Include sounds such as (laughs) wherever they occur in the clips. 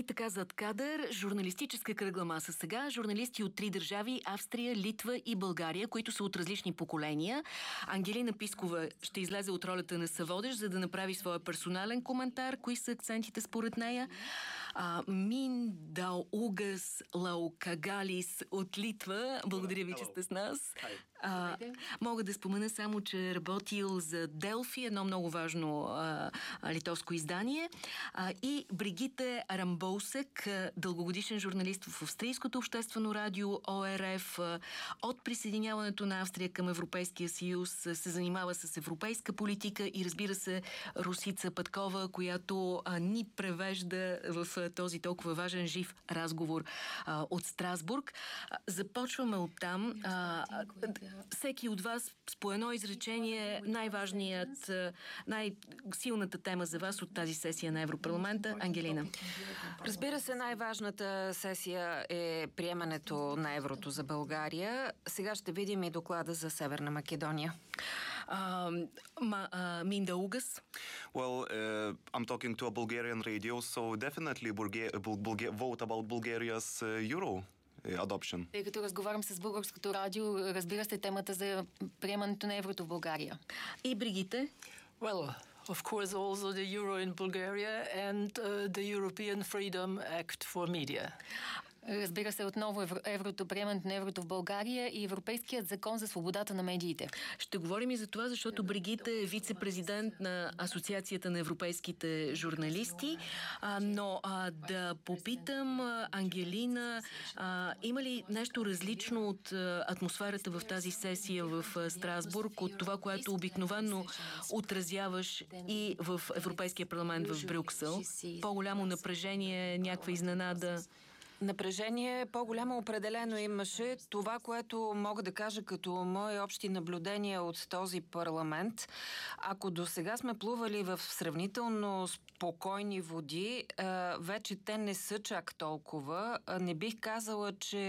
И така зад кадър, журналистическа кръгла маса сега. Журналисти от три държави Австрия, Литва и България, които са от различни поколения. Ангелина Пискова ще излезе от ролята на съводещ, за да направи своя персонален коментар. Кои са акцентите според нея? А, Мин Дал Угас Лаукагалис от Литва. Благодаря ви, че сте с нас. А, мога да спомена само, че е работил за Делфи, едно много важно а, литовско издание. А, и Бригите Рамбоусек, дългогодишен журналист в Австрийското обществено радио ОРФ. От присъединяването на Австрия към Европейския съюз се занимава с европейска политика и разбира се Русица Пъткова, която а, ни превежда в този толкова важен жив разговор а, от Страсбург. Започваме от там. А, всеки от вас с по едно изречение най-важният, най-силната тема за вас от тази сесия на Европарламента. Ангелина. Разбира се, най-важната сесия е приемането на еврото за България. Сега ще видим и доклада за Северна Македония. Минда Угас. Well, uh, I'm talking to a Bulgarian radio, so definitely Bulga- Bulga- vote about Bulgaria's uh, euro adoption. Тъй като разговарям с българското радио, разбира се темата за приемането на еврото в България. И Бригите? Well, of course, also the euro in Bulgaria and uh, the European Freedom Act for Media. Разбира се, отново евро, еврото, приемането на еврото в България и Европейският закон за свободата на медиите. Ще говорим и за това, защото Бригита е вице-президент на Асоциацията на европейските журналисти. А, но а, да попитам Ангелина, а, има ли нещо различно от атмосферата в тази сесия в Страсбург, от това, което обикновено отразяваш и в Европейския парламент в Брюксел? По-голямо напрежение, някаква изненада? Напрежение по-голямо определено имаше. Това, което мога да кажа като мои общи наблюдения от този парламент, ако до сега сме плували в сравнително спокойни води, вече те не са чак толкова. Не бих казала, че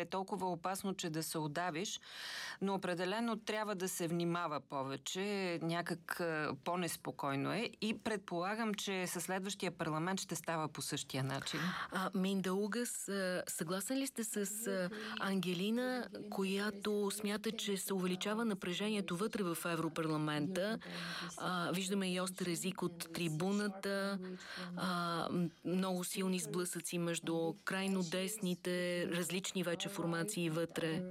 е толкова опасно, че да се удавиш, но определено трябва да се внимава повече. Някак по-неспокойно е и предполагам, че със следващия парламент ще става по същия начин. А, Минда Угас, съгласен ли сте с Ангелина, която смята, че се увеличава напрежението вътре в Европарламента? А, виждаме и остър език от трибуната, а, много силни сблъсъци между крайно десните, различни вече формации вътре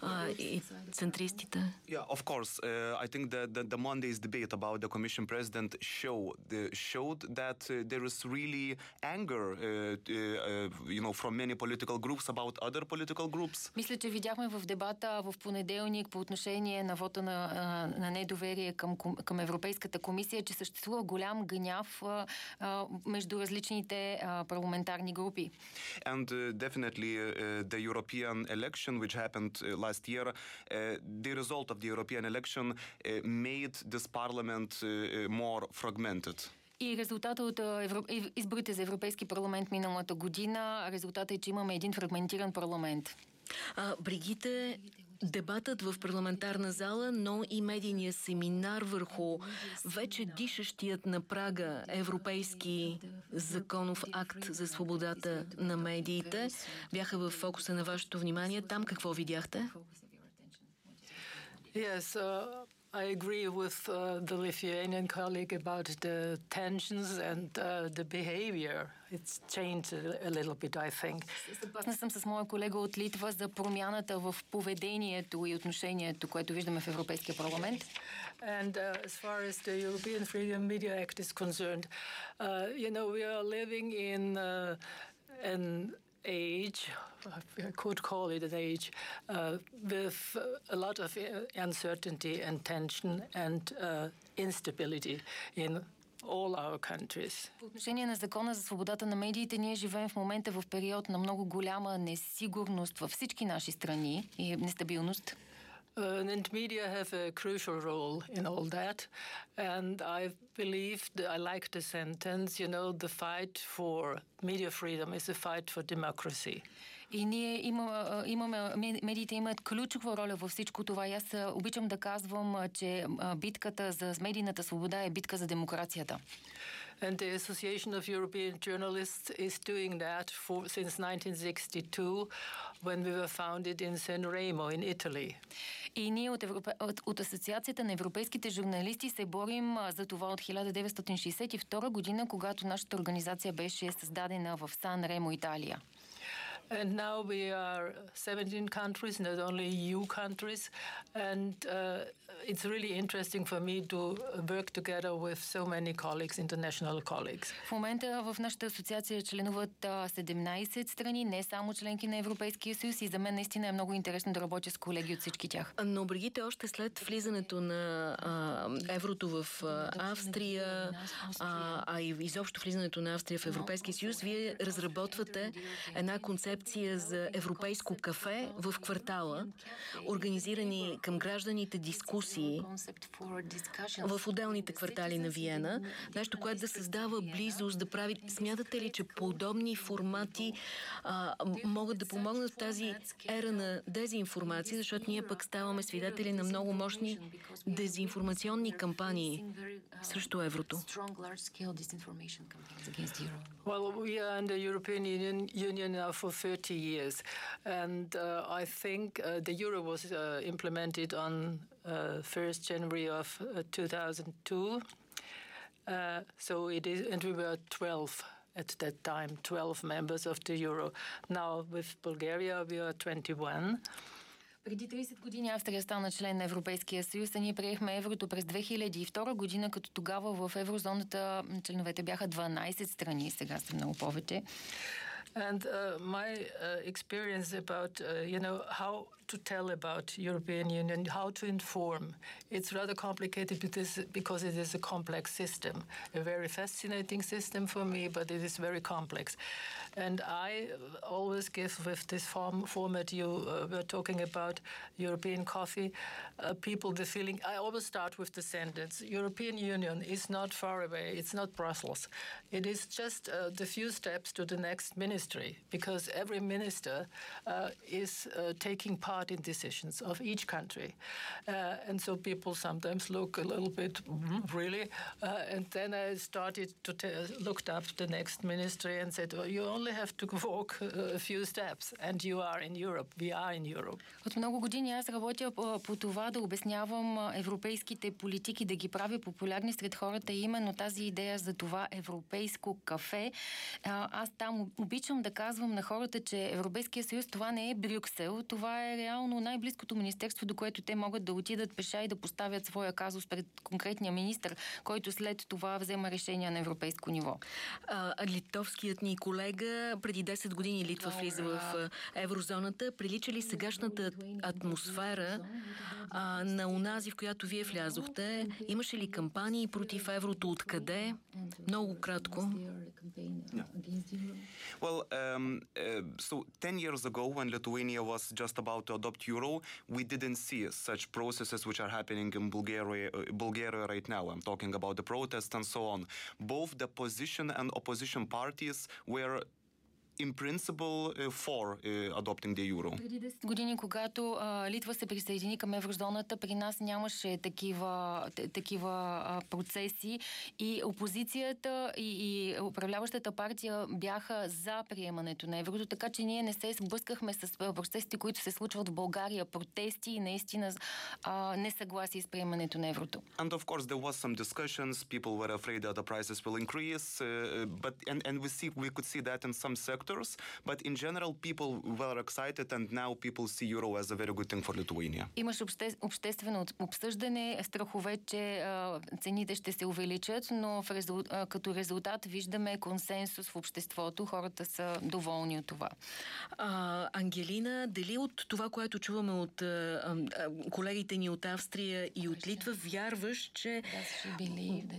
а, и центристите. Yeah, of course. Uh, I think that the, the Monday's debate about the Commission President show, the, showed that uh, there is really anger, uh, uh, you know, from many political groups about other political groups. Мисля, че видяхме в дебата в понеделник по отношение на вота на, на недоверие към, към Европейската комисия, че съществува голям гняв между различните парламентарни групи. And uh, definitely uh, the European election which happened uh, last year, uh, the result of the European election uh, made this parliament uh, more fragmented. И резултата от изборите за Европейски парламент миналата година, резултатът е, че имаме един фрагментиран парламент. А, Бригите, дебатът в парламентарна зала, но и медийния семинар върху вече дишащият на прага европейски законов акт за свободата на медиите бяха в фокуса на вашето внимание. Там какво видяхте? Yes, uh, I agree with uh, the Lithuanian colleague about the tensions and uh, the behavior. It's changed a, a little bit, I think. Съгласна съм с моя колега от Литва за промяната в поведението и отношението, което виждаме в Европейския парламент. And uh, as far as the European Freedom Media Act is concerned, uh, you know, we are living in uh, an age, I could call it an age, uh, with a lot of uncertainty and tension and uh, instability in all our countries. По отношение на закона за свободата на медиите, ние живеем в момента в период на много голяма несигурност във всички наши страни и нестабилност. Uh, and media have a crucial role in all that. And I believe, that I like the sentence, you know, the fight for media freedom is a fight for democracy. И ние има, имаме, медиите имат ключова роля във всичко това. И аз обичам да казвам, че битката за медийната свобода е битка за демокрацията. And the Association of European Journalists is doing that for, since 1962 when we were founded in San Remo in Italy. И ние от, Европе... от, от Асоциацията на европейските журналисти се борим за това от 1962 година, когато нашата организация беше създадена в Сан Ремо, Италия. And now we are 17 countries, not only EU countries. And uh, it's really interesting for me to work together with so many colleagues, international colleagues. В момента в нашата асоциация членуват 17 страни, не само членки на Европейския съюз и за мен наистина е много интересно да работя с колеги от всички тях. Но Бригите, още след влизането на а, еврото в а, Австрия, а, а и изобщо влизането на Австрия в Европейския съюз, вие разработвате една концепция концепция за европейско кафе в квартала, организирани към гражданите дискусии в отделните квартали на Виена. Нещо, което да създава близост, да прави... Смятате ли, че подобни формати а, могат да помогнат в тази ера на дезинформация, защото ние пък ставаме свидетели на много мощни дезинформационни кампании срещу еврото? Well, we are in the European Union, Union now for 30 years. And uh, I think uh, the euro was uh, implemented on 1st January of 2002. so it is, and we were 12 at that time, 12 members of the euro. Now with Bulgaria, we are 21. Преди 30 години Австрия стана член на Европейския съюз, а ние приехме еврото през 2002 година, като тогава в еврозоната членовете бяха 12 страни, сега са много повече. And uh, my uh, experience about, uh, you know, how to tell about European Union, how to inform, it's rather complicated because, because it is a complex system, a very fascinating system for me, but it is very complex. And I always give with this form, format you uh, were talking about, European coffee, uh, people the feeling, I always start with the sentence, European Union is not far away, it's not Brussels. It is just uh, the few steps to the next ministry, because every minister uh, is uh, taking part in decisions of each country. Uh, and so people sometimes look a little bit, really? and then I started to looked up the next ministry and said, well, you only only have to (laughs) walk a few steps and you are in Europe. We are in Europe. От много години аз работя по, по това да обяснявам европейските политики, да ги правя популярни сред хората и именно тази идея за това европейско кафе. Аз там обичам да казвам на хората, че Европейския съюз това не е Брюксел, това е реално най-близкото министерство, до което те могат да отидат пеша и да поставят своя казус пред конкретния министр, който след това взема решения на европейско ниво. А, литовският ни колега преди 10 години Литва влиза в еврозоната. Прилича ли сегашната атмосфера а, на унази, в която вие влязохте? Имаше ли кампании против еврото? Откъде? Много кратко. Well, um, uh, so 10 years ago, when Lithuania was just about to adopt euro, we didn't see such processes which are happening in Bulgaria, uh, Bulgaria right now. I'm talking about the protests and so on. Both the position and opposition parties were in principle uh, for uh, adopting the euro. Преди 10 години, когато а, Литва се присъедини към еврозоната, при нас нямаше такива, такива а, процеси и опозицията и, и управляващата партия бяха за приемането на еврото, така че ние не се сблъскахме с процесите, които се случват в България, протести и наистина а, несъгласие с приемането на еврото. And of course there was some discussions, people were afraid that the prices will increase, uh, but and, and we see we could see that in some sectors sectors, but in general people were excited and now people see euro as a very good thing for Lithuania. Имаше обще, обществено обсъждане, страхове, че а, цените ще се увеличат, но в резул, а, като резултат виждаме консенсус в обществото. Хората са доволни от това. А, Ангелина, дали от това, което чуваме от а, а, колегите ни от Австрия и от Литва, вярваш, че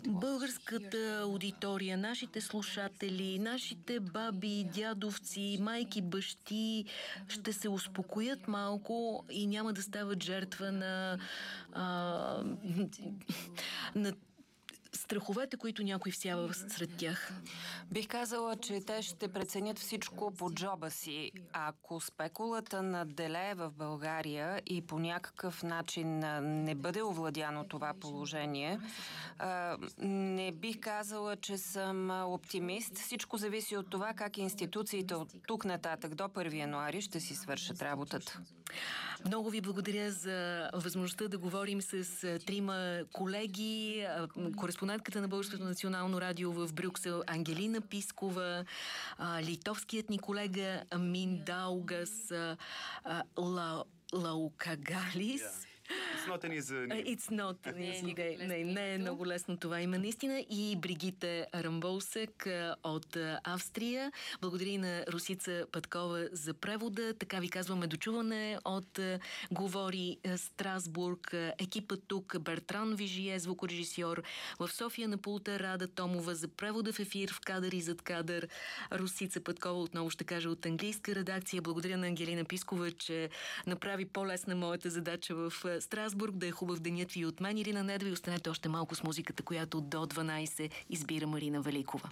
българската аудитория, нашите слушатели, нашите баби, дядо, дядовци, майки, бащи ще се успокоят малко и няма да стават жертва на, а, на страховете, които някой всява сред тях? Бих казала, че те ще преценят всичко по джоба си. Ако спекулата наделее в България и по някакъв начин не бъде овладяно това положение, не бих казала, че съм оптимист. Всичко зависи от това как институциите от тук нататък до 1 януари ще си свършат работата. Много ви благодаря за възможността да говорим с трима колеги. Кореспондентката на Българското национално радио в Брюксел Ангелина Пискова, литовският ни колега Миндаугас Лаукагалис. Yeah It's not an easy name. It's not an easy name. Не, не е много лесно това има наистина. И Бригите Рамболсек от Австрия. Благодаря на Русица Пъткова за превода. Така ви казваме дочуване от Говори Страсбург. Екипът тук Бертран Вижие, звукорежисьор. В София на пулта Рада Томова за превода в ефир в кадър и зад кадър. Русица Пъткова отново ще кажа от английска редакция. Благодаря на Ангелина Пискова, че направи по-лесна моята задача в Страсбург. Да е хубав денят ви от мен. Ирина Недва и останете още малко с музиката, която до 12 избира Марина Великова.